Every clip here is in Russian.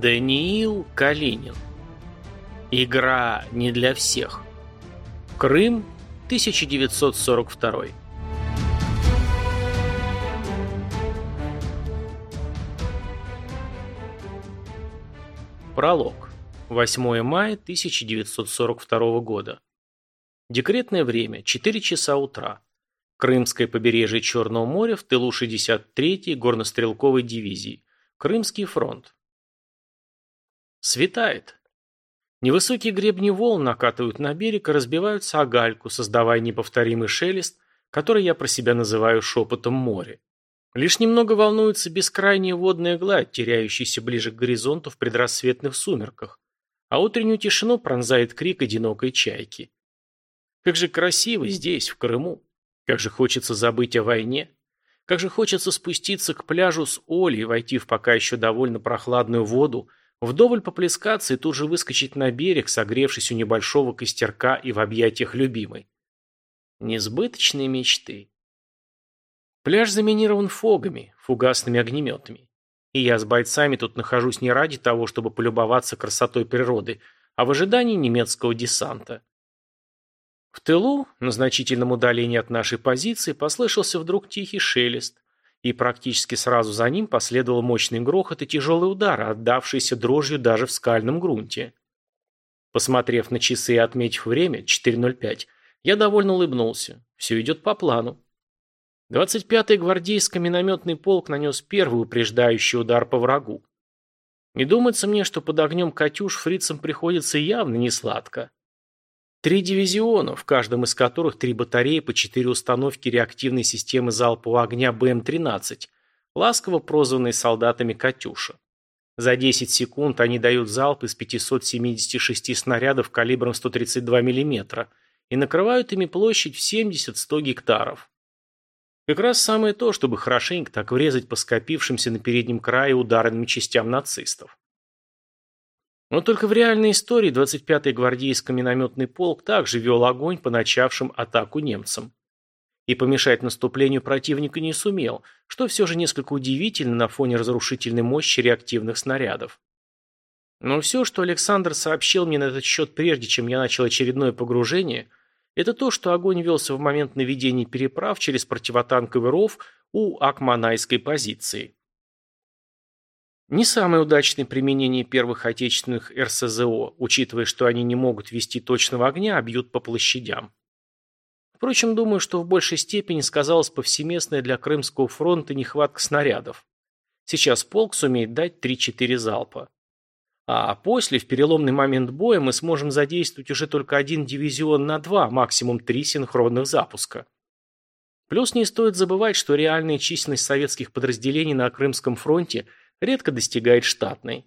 Даниил Калинин. Игра не для всех. Крым, 1942. Пролог. 8 мая 1942 года. Декретное время. 4 часа утра. Крымское побережье Черного моря в тылу 63-й горнострелковой дивизии. Крымский фронт. Светает. Невысокие гребни волн накатывают на берег и разбиваются о гальку, создавая неповторимый шелест, который я про себя называю шепотом моря. Лишь немного волнуется бескрайняя водная гладь, теряющаяся ближе к горизонту в предрассветных сумерках, а утреннюю тишину пронзает крик одинокой чайки. Как же красиво здесь, в Крыму. Как же хочется забыть о войне. Как же хочется спуститься к пляжу с Олей, войти в пока еще довольно прохладную воду, Вдоволь поплескаться и тут же выскочить на берег, согревшись у небольшого костерка и в объятиях любимой. Несбыточные мечты. Пляж заминирован фогами, фугасными огнеметами. И я с бойцами тут нахожусь не ради того, чтобы полюбоваться красотой природы, а в ожидании немецкого десанта. В тылу, на значительном удалении от нашей позиции, послышался вдруг тихий шелест, и практически сразу за ним последовал мощный грохот и тяжелый удар, отдавшийся дрожью даже в скальном грунте. Посмотрев на часы и отметив время, 4.05, я довольно улыбнулся. Все идет по плану. 25-й гвардейско минометный полк нанес первый упреждающий удар по врагу. Не думается мне, что под огнем «Катюш» фрицам приходится явно несладко. Три дивизиона, в каждом из которых три батареи по четыре установки реактивной системы залпового огня БМ-13, ласково прозванные солдатами «Катюша». За 10 секунд они дают залп из 576 снарядов калибром 132 мм и накрывают ими площадь в 70-100 гектаров. Как раз самое то, чтобы хорошенько так врезать по скопившимся на переднем крае ударным частям нацистов. Но только в реальной истории 25-й гвардейско-минометный полк также вел огонь по начавшим атаку немцам. И помешать наступлению противника не сумел, что все же несколько удивительно на фоне разрушительной мощи реактивных снарядов. Но все, что Александр сообщил мне на этот счет прежде, чем я начал очередное погружение, это то, что огонь велся в момент наведения переправ через противотанковый ров у Акманайской позиции. Не самое удачное применение первых отечественных РСЗО, учитывая, что они не могут вести точного огня, а бьют по площадям. Впрочем, думаю, что в большей степени сказалась повсеместная для Крымского фронта нехватка снарядов. Сейчас полк сумеет дать 3-4 залпа. А после, в переломный момент боя, мы сможем задействовать уже только один дивизион на два, максимум три синхронных запуска. Плюс не стоит забывать, что реальная численность советских подразделений на Крымском фронте – редко достигает штатной.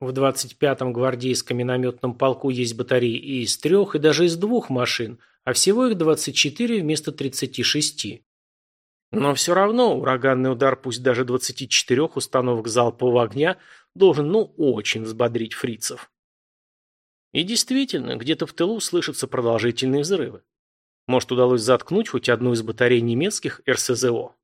В 25-м гвардейском минометном полку есть батареи и из трех, и даже из двух машин, а всего их 24 вместо 36. Но все равно ураганный удар пусть даже 24 установок залпового огня должен ну очень взбодрить фрицев. И действительно, где-то в тылу слышатся продолжительные взрывы. Может, удалось заткнуть хоть одну из батарей немецких РСЗО.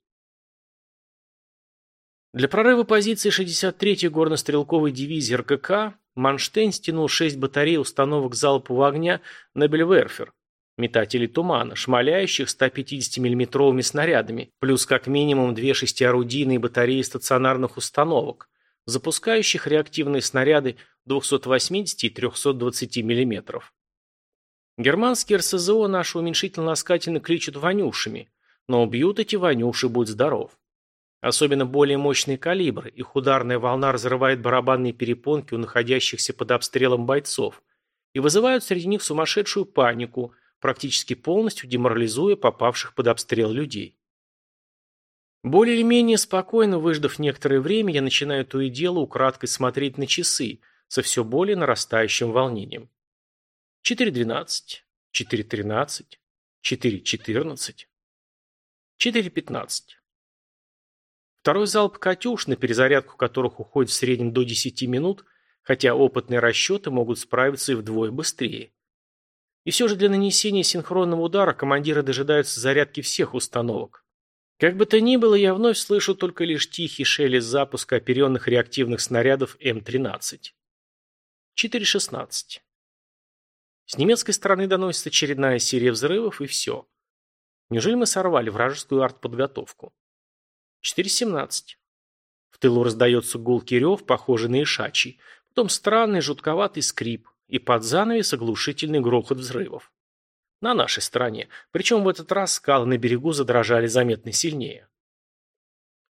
Для прорыва позиции 63-й горнострелковой дивизии РКК Манштейн стянул 6 батарей установок залпового огня на Бельверфер, метателей тумана, шмаляющих 150 миллиметровыми снарядами, плюс как минимум две шестиорудийные батареи стационарных установок, запускающих реактивные снаряды 280 и 320 мм. Германские РСЗО наши уменьшительно-ласкательно кличут «ванюшами», но убьют эти «ванюши», будь здоров. Особенно более мощные калибры, их ударная волна разрывает барабанные перепонки у находящихся под обстрелом бойцов и вызывают среди них сумасшедшую панику, практически полностью деморализуя попавших под обстрел людей. Более или менее спокойно выждав некоторое время, я начинаю то и дело украдкой смотреть на часы со все более нарастающим волнением. 4.12, 4.13, 4.14, 4.15. Второй залп «Катюш», на перезарядку которых уходит в среднем до 10 минут, хотя опытные расчеты могут справиться и вдвое быстрее. И все же для нанесения синхронного удара командиры дожидаются зарядки всех установок. Как бы то ни было, я вновь слышу только лишь тихий шелест запуска оперенных реактивных снарядов М-13. 4.16. С немецкой стороны доносится очередная серия взрывов, и все. Неужели мы сорвали вражескую артподготовку? 4.17. В тылу раздается гулкий рев, похожий на ишачий, потом странный жутковатый скрип, и под занавес оглушительный грохот взрывов. На нашей стороне, причем в этот раз скалы на берегу задрожали заметно сильнее.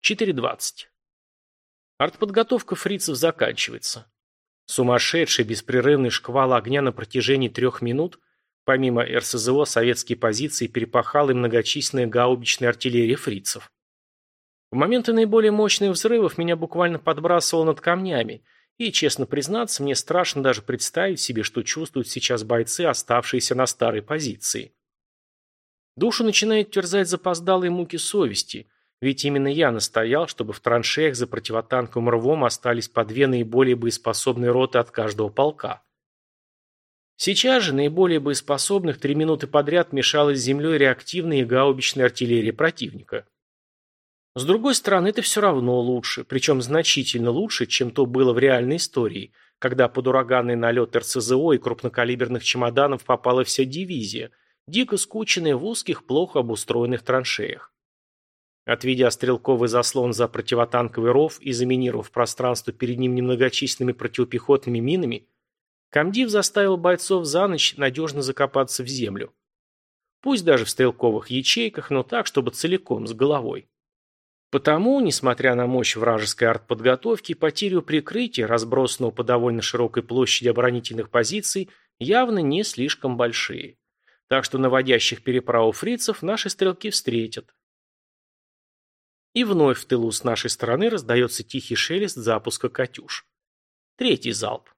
4.20. Артподготовка фрицев заканчивается. Сумасшедший беспрерывный шквал огня на протяжении трех минут, помимо РСЗО, советские позиции перепахал и многочисленная гаубичная артиллерия фрицев. В моменты наиболее мощных взрывов меня буквально подбрасывало над камнями, и, честно признаться, мне страшно даже представить себе, что чувствуют сейчас бойцы, оставшиеся на старой позиции. Душу начинает терзать запоздалые муки совести, ведь именно я настоял, чтобы в траншеях за противотанковым рвом остались по две наиболее боеспособные роты от каждого полка. Сейчас же наиболее боеспособных три минуты подряд мешалась с землей реактивная и гаубичная артиллерия противника. С другой стороны, это все равно лучше, причем значительно лучше, чем то было в реальной истории, когда под ураганный налет РСЗО и крупнокалиберных чемоданов попала вся дивизия, дико скученная в узких, плохо обустроенных траншеях. Отведя стрелковый заслон за противотанковый ров и заминировав пространство перед ним немногочисленными противопехотными минами, комдив заставил бойцов за ночь надежно закопаться в землю. Пусть даже в стрелковых ячейках, но так, чтобы целиком, с головой. Потому, несмотря на мощь вражеской артподготовки, потерю прикрытия, разбросанного по довольно широкой площади оборонительных позиций, явно не слишком большие. Так что наводящих переправу фрицев наши стрелки встретят. И вновь в тылу с нашей стороны раздается тихий шелест запуска «Катюш». Третий залп.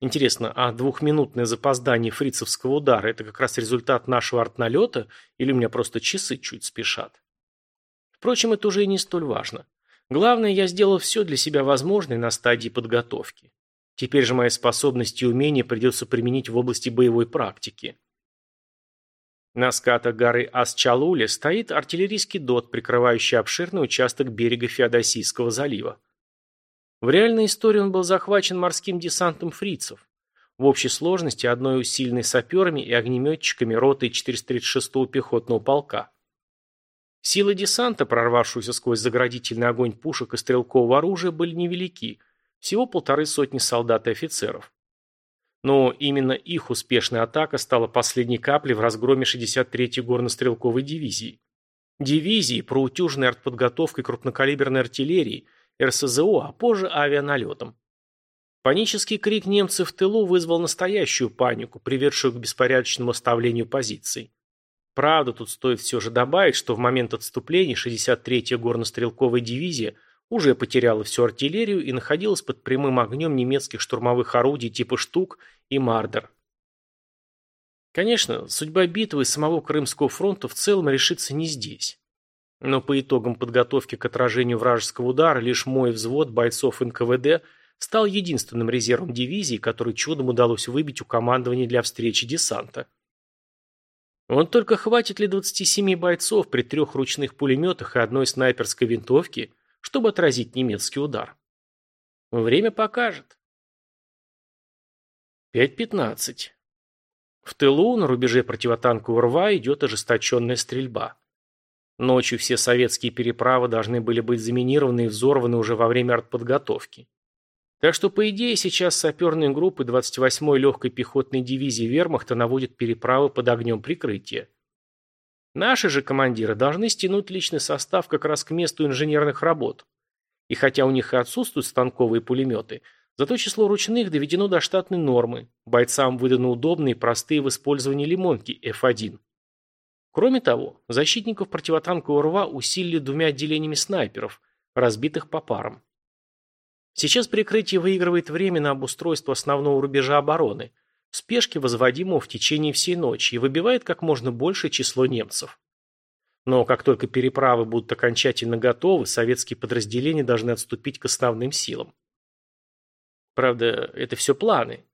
Интересно, а двухминутное запоздание фрицевского удара – это как раз результат нашего артналета или у меня просто часы чуть спешат? Впрочем, это уже и не столь важно. Главное, я сделал все для себя возможное на стадии подготовки. Теперь же мои способности и умения придется применить в области боевой практики. На скатах горы Асчалуле стоит артиллерийский дот, прикрывающий обширный участок берега Феодосийского залива. В реальной истории он был захвачен морским десантом фрицев. В общей сложности одной усиленной саперами и огнеметчиками роты 436-го пехотного полка. Силы десанта, прорвавшегося сквозь заградительный огонь пушек и стрелкового оружия, были невелики, всего полторы сотни солдат и офицеров. Но именно их успешная атака стала последней каплей в разгроме 63-й горнострелковой дивизии. Дивизии, проутюженной артподготовкой крупнокалиберной артиллерии, РСЗО, а позже авианалетом. Панический крик немцев в тылу вызвал настоящую панику, приведшую к беспорядочному оставлению позиций. Правда, тут стоит все же добавить, что в момент отступления 63-я горнострелковая дивизия уже потеряла всю артиллерию и находилась под прямым огнем немецких штурмовых орудий типа «Штук» и «Мардер». Конечно, судьба битвы самого Крымского фронта в целом решится не здесь. Но по итогам подготовки к отражению вражеского удара лишь мой взвод бойцов НКВД стал единственным резервом дивизии, который чудом удалось выбить у командования для встречи десанта. Он только хватит ли 27 бойцов при трех ручных пулеметах и одной снайперской винтовке, чтобы отразить немецкий удар? Время покажет. 5.15. В тылу, на рубеже противотанкового рва, идет ожесточенная стрельба. Ночью все советские переправы должны были быть заминированы и взорваны уже во время артподготовки. Так что, по идее, сейчас саперные группы 28-й легкой пехотной дивизии вермахта наводят переправы под огнем прикрытия. Наши же командиры должны стянуть личный состав как раз к месту инженерных работ. И хотя у них и отсутствуют станковые пулеметы, зато число ручных доведено до штатной нормы. Бойцам выданы удобные и простые в использовании лимонки F1. Кроме того, защитников противотанкового рва усилили двумя отделениями снайперов, разбитых по парам. Сейчас прикрытие выигрывает время на обустройство основного рубежа обороны, спешки возводимого в течение всей ночи и выбивает как можно большее число немцев. Но как только переправы будут окончательно готовы, советские подразделения должны отступить к основным силам. Правда, это все планы.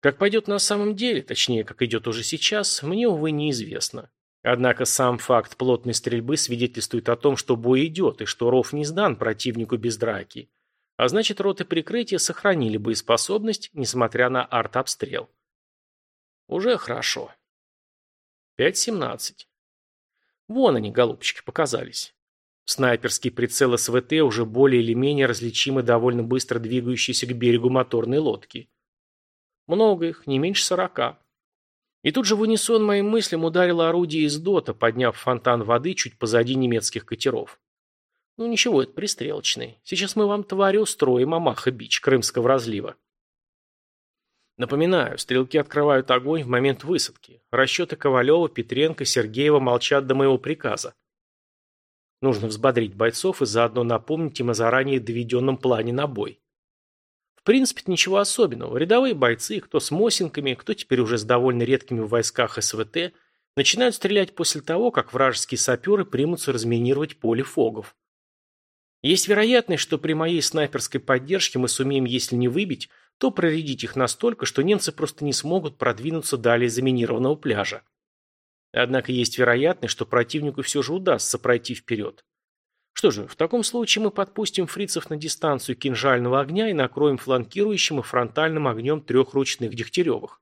Как пойдет на самом деле, точнее, как идет уже сейчас, мне, увы, неизвестно. Однако сам факт плотной стрельбы свидетельствует о том, что бой идет, и что ров не сдан противнику без драки. А значит, роты прикрытия сохранили боеспособность, несмотря на артобстрел. Уже хорошо. 5.17. Вон они, голубчики, показались. Снайперский прицел СВТ уже более или менее различимы довольно быстро двигающиеся к берегу моторной лодки. Много их, не меньше сорока. И тут же в унисон моим мыслям ударило орудие из дота, подняв фонтан воды чуть позади немецких катеров. Ну ничего, это пристрелочный. Сейчас мы вам, твари, устроим Амаха-Бич, Крымского разлива. Напоминаю, стрелки открывают огонь в момент высадки. Расчеты Ковалева, Петренко, Сергеева молчат до моего приказа. Нужно взбодрить бойцов и заодно напомнить им о заранее доведенном плане на бой. В принципе, ничего особенного. Рядовые бойцы, кто с мосинками, кто теперь уже с довольно редкими в войсках СВТ, начинают стрелять после того, как вражеские саперы примутся разминировать поле фогов. Есть вероятность, что при моей снайперской поддержке мы сумеем, если не выбить, то проредить их настолько, что немцы просто не смогут продвинуться далее заминированного пляжа. Однако есть вероятность, что противнику все же удастся пройти вперед. Что же, в таком случае мы подпустим фрицев на дистанцию кинжального огня и накроем фланкирующим и фронтальным огнем трех ручных Дегтяревых.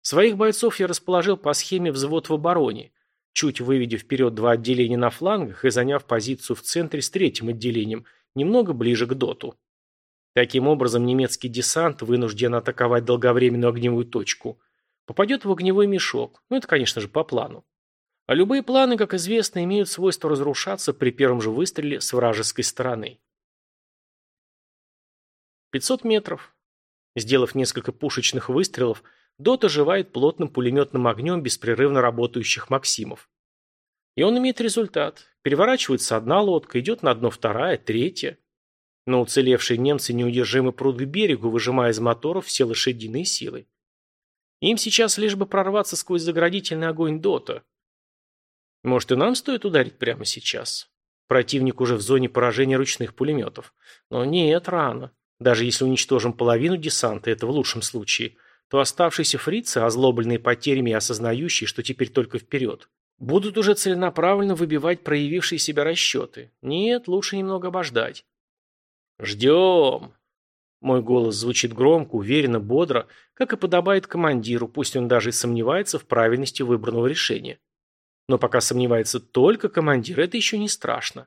Своих бойцов я расположил по схеме взвод в обороне, чуть выведя вперед два отделения на флангах и заняв позицию в центре с третьим отделением, немного ближе к доту. Таким образом, немецкий десант вынужден атаковать долговременную огневую точку. Попадет в огневой мешок, ну это, конечно же, по плану. А любые планы, как известно, имеют свойство разрушаться при первом же выстреле с вражеской стороны. 500 метров. Сделав несколько пушечных выстрелов, Дот оживает плотным пулеметным огнем беспрерывно работающих Максимов. И он имеет результат. Переворачивается одна лодка, идет на дно вторая, третья. Но уцелевшие немцы неудержимо прут к берегу, выжимая из моторов все лошадиные силы. Им сейчас лишь бы прорваться сквозь заградительный огонь Дота. Может, и нам стоит ударить прямо сейчас? Противник уже в зоне поражения ручных пулеметов. Но нет, рано. Даже если уничтожим половину десанта, это в лучшем случае, то оставшиеся фрицы, озлобленные потерями и осознающие, что теперь только вперед, будут уже целенаправленно выбивать проявившие себя расчеты. Нет, лучше немного обождать. «Ждем!» Мой голос звучит громко, уверенно, бодро, как и подобает командиру, пусть он даже и сомневается в правильности выбранного решения. Но пока сомневается только командир, это еще не страшно.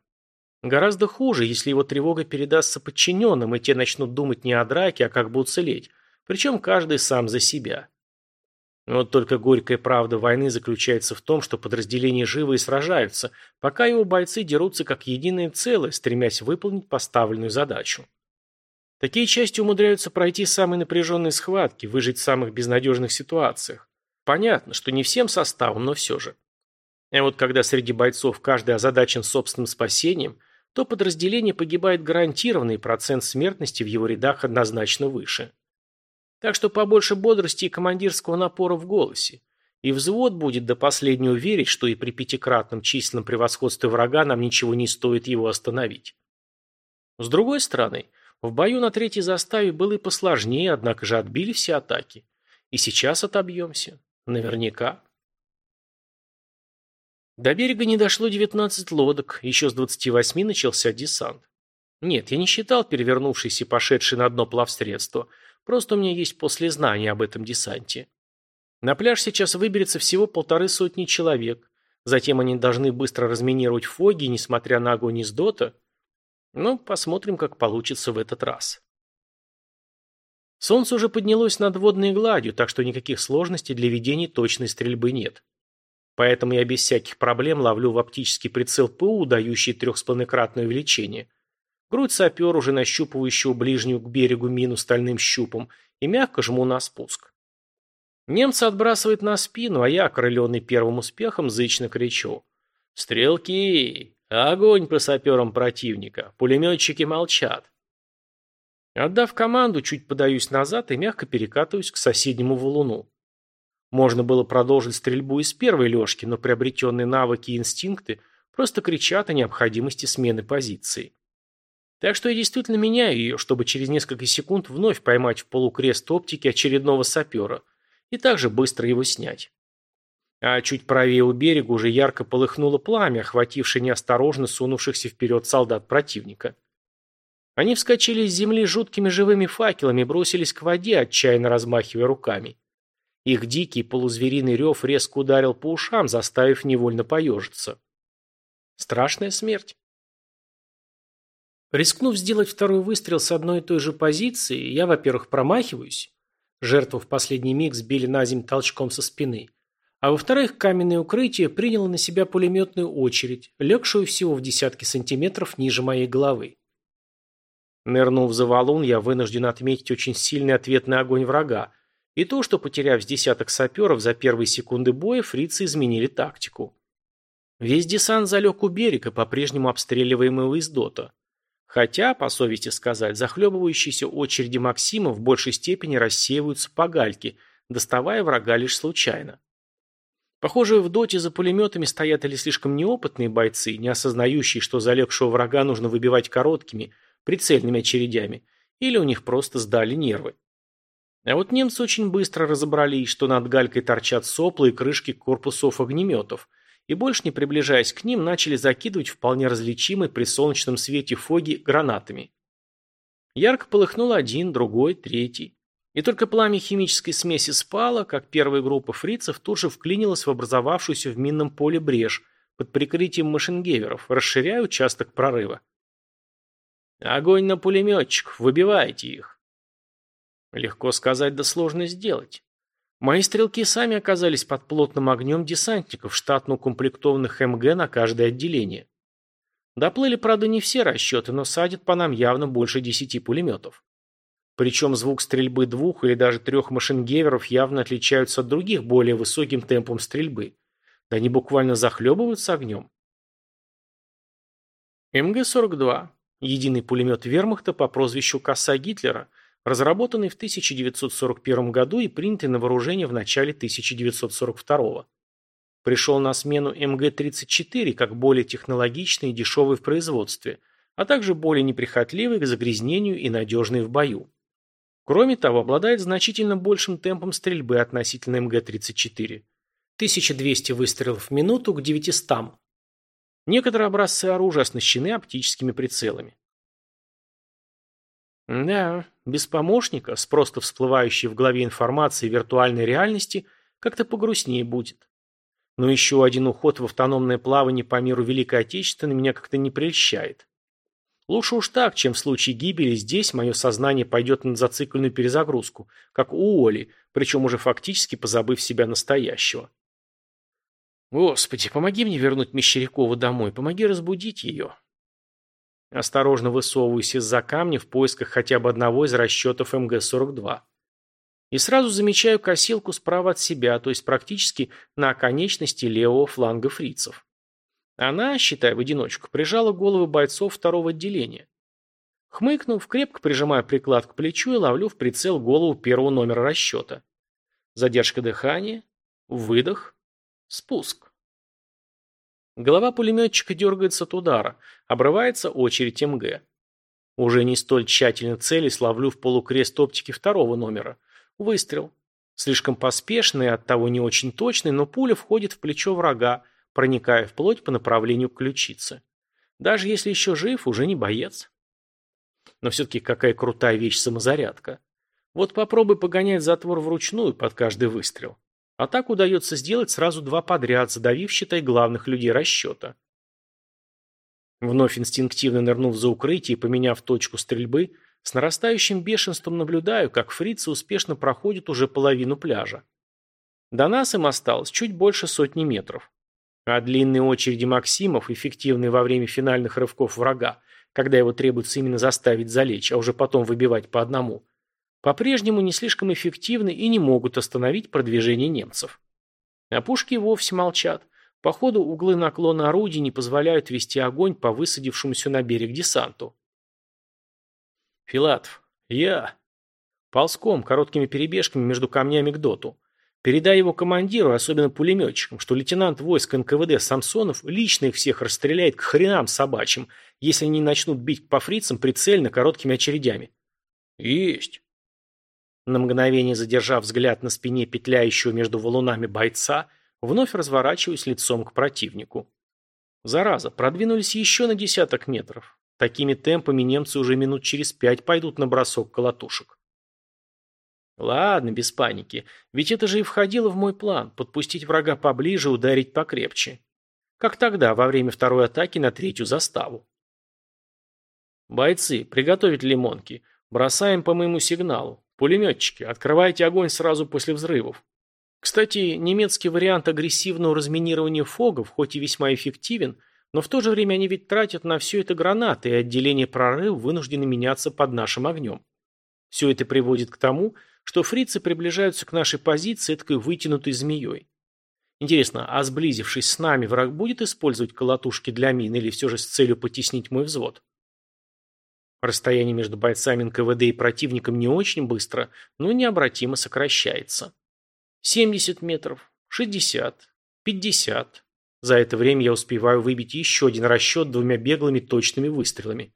Гораздо хуже, если его тревога передастся подчиненным, и те начнут думать не о драке, а как бы уцелеть. Причем каждый сам за себя. Вот только горькая правда войны заключается в том, что подразделения живы и сражаются, пока его бойцы дерутся как единое целое, стремясь выполнить поставленную задачу. Такие части умудряются пройти самые напряженные схватки, выжить в самых безнадежных ситуациях. Понятно, что не всем составом, но все же. А вот когда среди бойцов каждый озадачен собственным спасением, то подразделение погибает гарантированно, и процент смертности в его рядах однозначно выше. Так что побольше бодрости и командирского напора в голосе. И взвод будет до последнего верить, что и при пятикратном численном превосходстве врага нам ничего не стоит его остановить. С другой стороны, в бою на третьей заставе было и посложнее, однако же отбили все атаки. И сейчас отобьемся. Наверняка. До берега не дошло 19 лодок, еще с 28 начался десант. Нет, я не считал перевернувшиеся и пошедшие на дно плавсредства, просто у меня есть послезнание об этом десанте. На пляж сейчас выберется всего полторы сотни человек, затем они должны быстро разминировать фоги, несмотря на огонь из дота. Ну, посмотрим, как получится в этот раз. Солнце уже поднялось над водной гладью, так что никаких сложностей для ведения точной стрельбы нет. Поэтому я без всяких проблем ловлю в оптический прицел ПУ, дающий трехспланекратное увеличение. Грудь сапер, уже нащупывающего ближнюю к берегу мину стальным щупом, и мягко жму на спуск. Немца отбрасывает на спину, а я, окрыленный первым успехом, зычно кричу. «Стрелки! Огонь по саперам противника! Пулеметчики молчат!» Отдав команду, чуть подаюсь назад и мягко перекатываюсь к соседнему валуну. Можно было продолжить стрельбу из первой лёжки, но приобретенные навыки и инстинкты просто кричат о необходимости смены позиции. Так что я действительно меняю ее, чтобы через несколько секунд вновь поймать в полукрест оптики очередного сапера и также быстро его снять. А чуть правее у берега уже ярко полыхнуло пламя, охватившее неосторожно сунувшихся вперед солдат противника. Они вскочили с земли жуткими живыми факелами и бросились к воде, отчаянно размахивая руками. Их дикий полузвериный рев резко ударил по ушам, заставив невольно поежиться. Страшная смерть. Рискнув сделать второй выстрел с одной и той же позиции, я, во-первых, промахиваюсь. Жертву в последний миг сбили на землю толчком со спины. А во-вторых, каменное укрытие приняло на себя пулеметную очередь, легшую всего в десятки сантиметров ниже моей головы. Нырнув за валун, я вынужден отметить очень сильный ответный огонь врага, и то, что, потеряв с десяток саперов за первые секунды боя, фрицы изменили тактику. Весь десант залег у берега, по-прежнему обстреливаемого из дота. Хотя, по совести сказать, захлебывающиеся очереди Максима в большей степени рассеиваются по гальке, доставая врага лишь случайно. Похоже, в доте за пулеметами стоят или слишком неопытные бойцы, не осознающие, что залегшего врага нужно выбивать короткими – прицельными очередями, или у них просто сдали нервы. А вот немцы очень быстро разобрались, что над галькой торчат сопла и крышки корпусов огнеметов, и больше не приближаясь к ним, начали закидывать вполне различимые при солнечном свете фоги гранатами. Ярко полыхнул один, другой, третий. И только пламя химической смеси спало, как первая группа фрицев тут же вклинилась в образовавшуюся в минном поле брешь под прикрытием машингеверов, расширяя участок прорыва. Огонь на пулеметчиков, выбивайте их. Легко сказать, да сложно сделать. Мои стрелки сами оказались под плотным огнем десантников, штатно укомплектованных МГ на каждое отделение. Доплыли, правда, не все расчеты, но садят по нам явно больше десяти пулеметов. Причем звук стрельбы двух или даже трех машингеверов явно отличаются от других более высоким темпом стрельбы. Да они буквально захлебываются огнем. МГ-42. Единый пулемет вермахта по прозвищу «Коса Гитлера», разработанный в 1941 году и принятый на вооружение в начале 1942 Пришел на смену МГ-34 как более технологичный и дешевый в производстве, а также более неприхотливый к загрязнению и надежный в бою. Кроме того, обладает значительно большим темпом стрельбы относительно МГ-34. 1200 выстрелов в минуту к 900, Некоторые образцы оружия оснащены оптическими прицелами. Да, без помощника, с просто всплывающей в голове информацией виртуальной реальности, как-то погрустнее будет. Но еще один уход в автономное плавание по миру Великой Отечественной меня как-то не прельщает. Лучше уж так, чем в случае гибели здесь мое сознание пойдет на зацикленную перезагрузку, как у Оли, причем уже фактически позабыв себя настоящего. Господи, помоги мне вернуть Мещерякову домой, помоги разбудить ее. Осторожно высовываюсь из-за камня в поисках хотя бы одного из расчетов МГ-42. И сразу замечаю косилку справа от себя, то есть практически на оконечности левого фланга фрицев. Она, считай в одиночку, прижала головы бойцов второго отделения. Хмыкнув, крепко прижимаю приклад к плечу и ловлю в прицел голову первого номера расчета. Задержка дыхания, выдох, Спуск. Голова пулеметчика дергается от удара. Обрывается очередь МГ. Уже не столь тщательно цели словлю в полукрест оптики второго номера. Выстрел. Слишком поспешный, оттого не очень точный, но пуля входит в плечо врага, проникая вплоть по направлению к ключице. Даже если еще жив, уже не боец. Но все-таки какая крутая вещь самозарядка. Вот попробуй погонять затвор вручную под каждый выстрел. А так удается сделать сразу два подряд, задавив, считай, главных людей расчета. Вновь инстинктивно нырнув за укрытие и поменяв точку стрельбы, с нарастающим бешенством наблюдаю, как фрицы успешно проходят уже половину пляжа. До нас им осталось чуть больше сотни метров. А длинные очереди Максимов, эффективные во время финальных рывков врага, когда его требуется именно заставить залечь, а уже потом выбивать по одному, по-прежнему не слишком эффективны и не могут остановить продвижение немцев. А пушки вовсе молчат. Походу, углы наклона орудий не позволяют вести огонь по высадившемуся на берег десанту. Филатов. Я. Ползком, короткими перебежками между камнями к доту. Передай его командиру, особенно пулеметчикам, что лейтенант войск НКВД Самсонов лично их всех расстреляет к хренам собачьим, если они начнут бить по фрицам прицельно короткими очередями. Есть. На мгновение задержав взгляд на спине петляющего между валунами бойца, вновь разворачиваюсь лицом к противнику. Зараза, продвинулись еще на десяток метров. Такими темпами немцы уже минут через пять пойдут на бросок колотушек. Ладно, без паники. Ведь это же и входило в мой план – подпустить врага поближе, ударить покрепче. Как тогда, во время второй атаки на третью заставу. Бойцы, приготовить лимонки. Бросаем по моему сигналу. Пулеметчики, открывайте огонь сразу после взрывов. Кстати, немецкий вариант агрессивного разминирования фогов, хоть и весьма эффективен, но в то же время они ведь тратят на все это гранаты, и отделение прорыв вынуждены меняться под нашим огнем. Все это приводит к тому, что фрицы приближаются к нашей позиции такой вытянутой змеей. Интересно, а сблизившись с нами, враг будет использовать колотушки для мин или все же с целью потеснить мой взвод? Расстояние между бойцами НКВД и противником не очень быстро, но необратимо сокращается. 70 метров, 60, 50. За это время я успеваю выбить еще один расчет двумя беглыми точными выстрелами.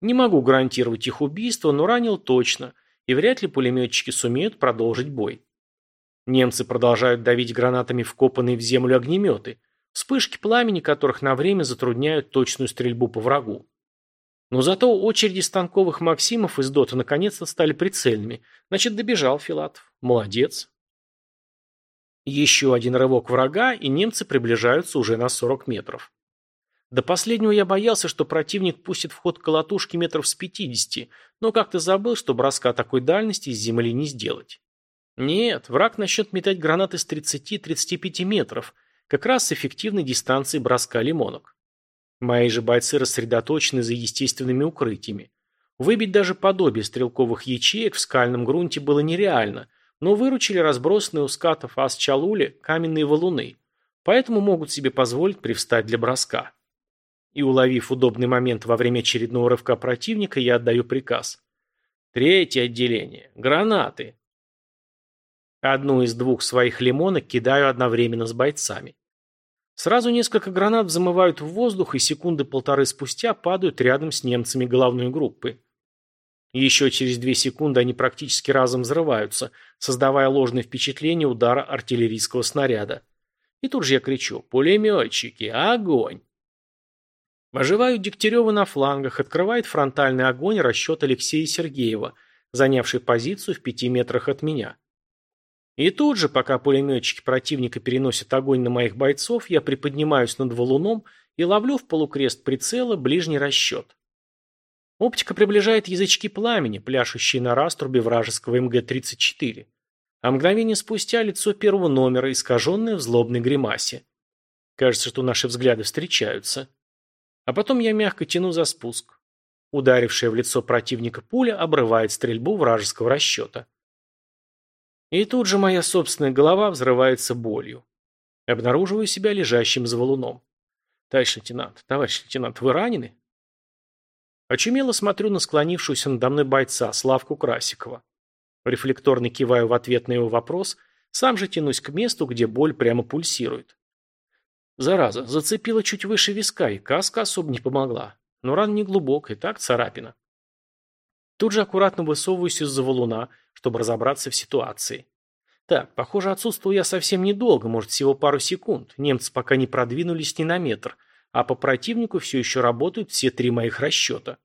Не могу гарантировать их убийство, но ранил точно, и вряд ли пулеметчики сумеют продолжить бой. Немцы продолжают давить гранатами вкопанные в землю огнеметы, вспышки пламени которых на время затрудняют точную стрельбу по врагу. Но зато очереди станковых Максимов из ДОТа наконец-то стали прицельными. Значит, добежал Филатов. Молодец. Еще один рывок врага, и немцы приближаются уже на 40 метров. До последнего я боялся, что противник пустит в ход колотушки метров с 50, но как-то забыл, что броска такой дальности из земли не сделать. Нет, враг начнет метать гранаты с 30-35 метров, как раз с эффективной дистанции броска лимонок. Мои же бойцы рассредоточены за естественными укрытиями. Выбить даже подобие стрелковых ячеек в скальном грунте было нереально, но выручили разбросанные у скатов Ас-Чалули каменные валуны, поэтому могут себе позволить привстать для броска. И уловив удобный момент во время очередного рывка противника, я отдаю приказ. Третье отделение. Гранаты. Одну из двух своих лимонок кидаю одновременно с бойцами. Сразу несколько гранат взмывают в воздух и секунды полторы спустя падают рядом с немцами головной группы. Еще через две секунды они практически разом взрываются, создавая ложное впечатление удара артиллерийского снаряда. И тут же я кричу «Пулеметчики! Огонь!» Оживают Дегтярева на флангах, открывает фронтальный огонь расчет Алексея Сергеева, занявший позицию в пяти метрах от меня. И тут же, пока пулеметчики противника переносят огонь на моих бойцов, я приподнимаюсь над валуном и ловлю в полукрест прицела ближний расчет. Оптика приближает язычки пламени, пляшущие на раструбе вражеского МГ-34. А мгновение спустя лицо первого номера, искаженное в злобной гримасе. Кажется, что наши взгляды встречаются. А потом я мягко тяну за спуск. Ударившая в лицо противника пуля обрывает стрельбу вражеского расчета. И тут же моя собственная голова взрывается болью. Обнаруживаю себя лежащим за валуном. Товарищ лейтенант, товарищ лейтенант, вы ранены? Очумело смотрю на склонившуюся надо мной бойца, Славку Красикова. Рефлекторно киваю в ответ на его вопрос, сам же тянусь к месту, где боль прямо пульсирует. Зараза, зацепила чуть выше виска, и каска особо не помогла. Но рана не глубокая, так царапина. Тут же аккуратно высовываюсь из-за валуна, чтобы разобраться в ситуации. Так, похоже, отсутствовал я совсем недолго, может, всего пару секунд. Немцы пока не продвинулись ни на метр, а по противнику все еще работают все три моих расчета.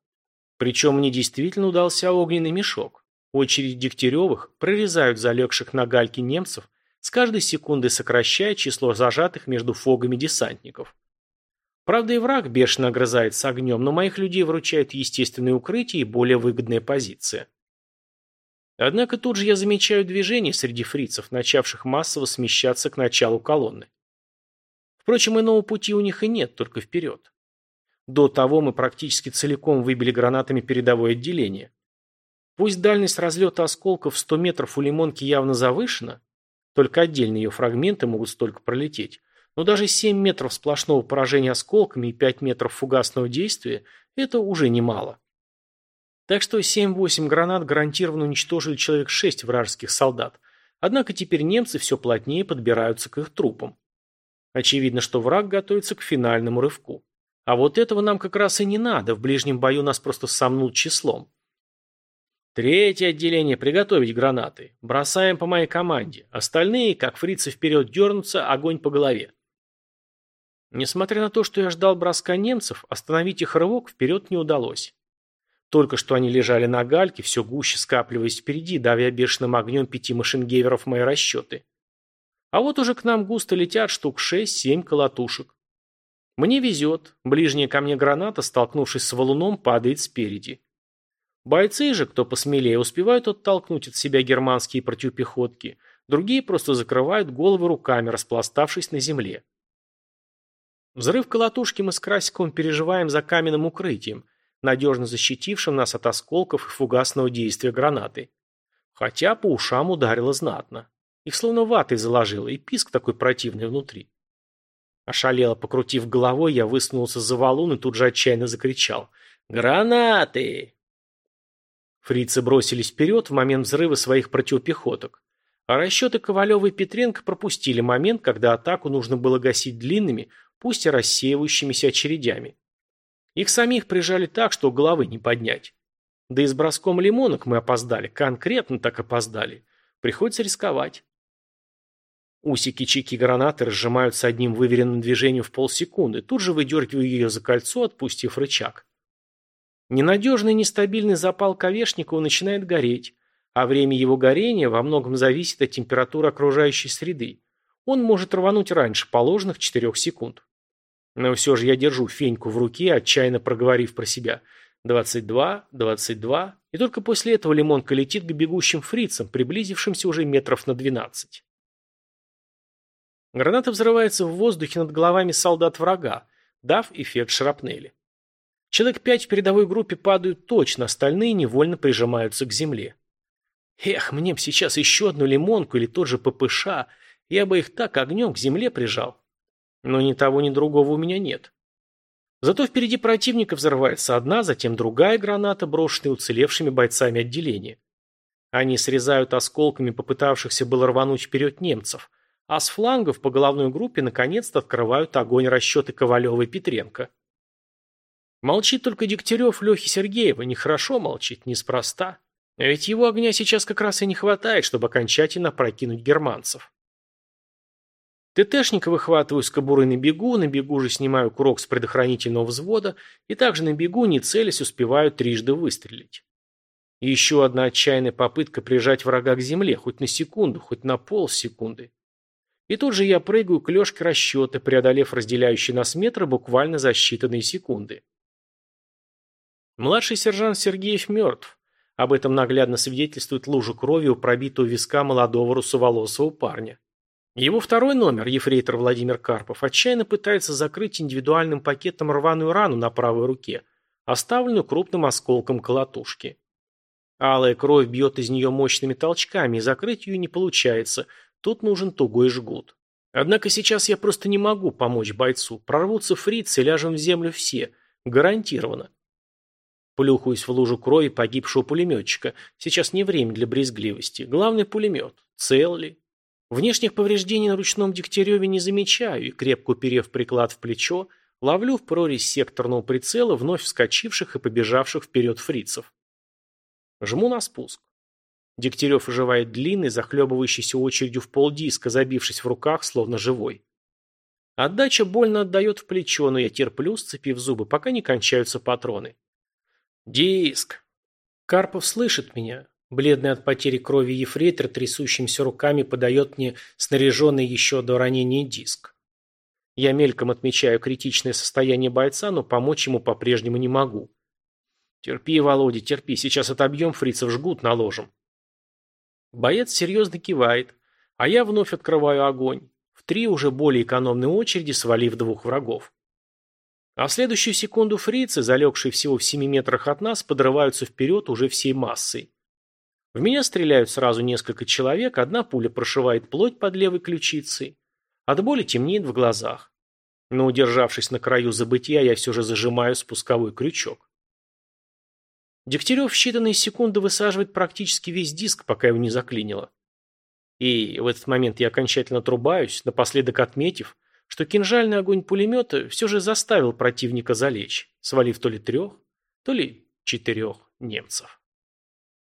Причем мне действительно удался огненный мешок. Очередь Дегтяревых прорезают залегших на гальке немцев, с каждой секундой сокращая число зажатых между фогами десантников. Правда, и враг бешено огрызается огнем, но моих людей выручают естественное укрытие и более выгодная позиция. Однако тут же я замечаю движение среди фрицев, начавших массово смещаться к началу колонны. Впрочем, иного пути у них и нет, только вперед. До того мы практически целиком выбили гранатами передовое отделение. Пусть дальность разлета осколков в 100 метров у лимонки явно завышена, только отдельные ее фрагменты могут столько пролететь, но даже 7 метров сплошного поражения осколками и 5 метров фугасного действия – это уже немало. Так что 7-8 гранат гарантированно уничтожили человек 6 вражеских солдат, однако теперь немцы все плотнее подбираются к их трупам. Очевидно, что враг готовится к финальному рывку. А вот этого нам как раз и не надо, в ближнем бою нас просто сомнут числом. Третье отделение, приготовить гранаты. Бросаем по моей команде. Остальные, как фрицы вперед дернутся, огонь по голове. Несмотря на то, что я ждал броска немцев, остановить их рывок вперед не удалось. Только что они лежали на гальке, все гуще скапливаясь впереди, давя бешеным огнем пяти машингейверов мои расчеты. А вот уже к нам густо летят штук шесть-семь колотушек. Мне везет. Ближняя ко мне граната, столкнувшись с валуном, падает спереди. Бойцы же, кто посмелее, успевают оттолкнуть от себя германские противопехотки, другие просто закрывают головы руками, распластавшись на земле. Взрыв колотушки мы с Красиковым переживаем за каменным укрытием, надежно защитившим нас от осколков и фугасного действия гранаты. Хотя по ушам ударило знатно. Их словно ватой заложило, и писк такой противный внутри. Ошалело покрутив головой, я высунулся за валун и тут же отчаянно закричал. «Гранаты!» Фрицы бросились вперед в момент взрыва своих противопехоток. А расчеты Ковалева и Петренко пропустили момент, когда атаку нужно было гасить длинными, пусть и рассеивающимися очередями. Их самих прижали так, что головы не поднять. Да и с броском лимонок мы опоздали, конкретно так опоздали. Приходится рисковать. Усики чеки гранаты разжимаются одним выверенным движением в полсекунды, тут же выдергиваю ее за кольцо, отпустив рычаг. Ненадежный нестабильный запал Ковешникова начинает гореть, а время его горения во многом зависит от температуры окружающей среды. Он может рвануть раньше положенных 4 секунд. Но все же я держу феньку в руке, отчаянно проговорив про себя. 22, 22, и только после этого лимонка летит к бегущим фрицам, приблизившимся уже метров на 12. Граната взрывается в воздухе над головами солдат врага, дав эффект шрапнели. Человек пять в передовой группе падают точно, остальные невольно прижимаются к земле. Эх, мне б сейчас еще одну лимонку или тот же ППШ, я бы их так огнем к земле прижал. Но ни того, ни другого у меня нет. Зато впереди противника взрывается одна, затем другая граната, брошенная уцелевшими бойцами отделения. Они срезают осколками попытавшихся было рвануть вперед немцев, а с флангов по головной группе наконец-то открывают огонь расчеты Ковалева и Петренко. Молчит только Дегтярев Лехи Сергеева, нехорошо молчит, неспроста. Ведь его огня сейчас как раз и не хватает, чтобы окончательно прокинуть германцев. ТТшника выхватываю с кобуры на бегу, на бегу же снимаю курок с предохранительного взвода и также на бегу, не целясь, успеваю трижды выстрелить. И еще одна отчаянная попытка прижать врага к земле, хоть на секунду, хоть на полсекунды. И тут же я прыгаю к лёжке расчета, преодолев разделяющий нас метры буквально за считанные секунды. Младший сержант Сергеев мертв. Об этом наглядно свидетельствует лужа крови у пробитого виска молодого русоволосого парня. Его второй номер, ефрейтор Владимир Карпов, отчаянно пытается закрыть индивидуальным пакетом рваную рану на правой руке, оставленную крупным осколком колотушки. Алая кровь бьет из нее мощными толчками, и закрыть ее не получается, тут нужен тугой жгут. Однако сейчас я просто не могу помочь бойцу, прорвутся фрицы ляжем в землю все, гарантированно. Плюхаюсь в лужу крови погибшего пулеметчика. Сейчас не время для брезгливости. Главный пулемет. Цел ли? Внешних повреждений на ручном Дегтяреве не замечаю и, крепко уперев приклад в плечо, ловлю в прорезь секторного прицела вновь вскочивших и побежавших вперед фрицев. Жму на спуск. Дегтярев оживает длинной, захлебывающейся очередью в полдиска, забившись в руках, словно живой. Отдача больно отдает в плечо, но я терплю, сцепив зубы, пока не кончаются патроны. «Диск!» Карпов слышит меня. Бледный от потери крови ефрейтор трясущимися руками подает мне снаряженный еще до ранения диск. Я мельком отмечаю критичное состояние бойца, но помочь ему по-прежнему не могу. «Терпи, Володя, терпи, сейчас отобьем, фрицев жгут наложим». Боец серьезно кивает, а я вновь открываю огонь. В три уже более экономной очереди, свалив двух врагов. А в следующую секунду фрицы, залегшие всего в семи метрах от нас, подрываются вперед уже всей массой. В меня стреляют сразу несколько человек, одна пуля прошивает плоть под левой ключицей. От боли темнеет в глазах. Но, удержавшись на краю забытия, я все же зажимаю спусковой крючок. Дегтярев в считанные секунды высаживает практически весь диск, пока его не заклинило. И в этот момент я окончательно трубаюсь, напоследок отметив, что кинжальный огонь пулемета все же заставил противника залечь, свалив то ли трех, то ли четырех немцев.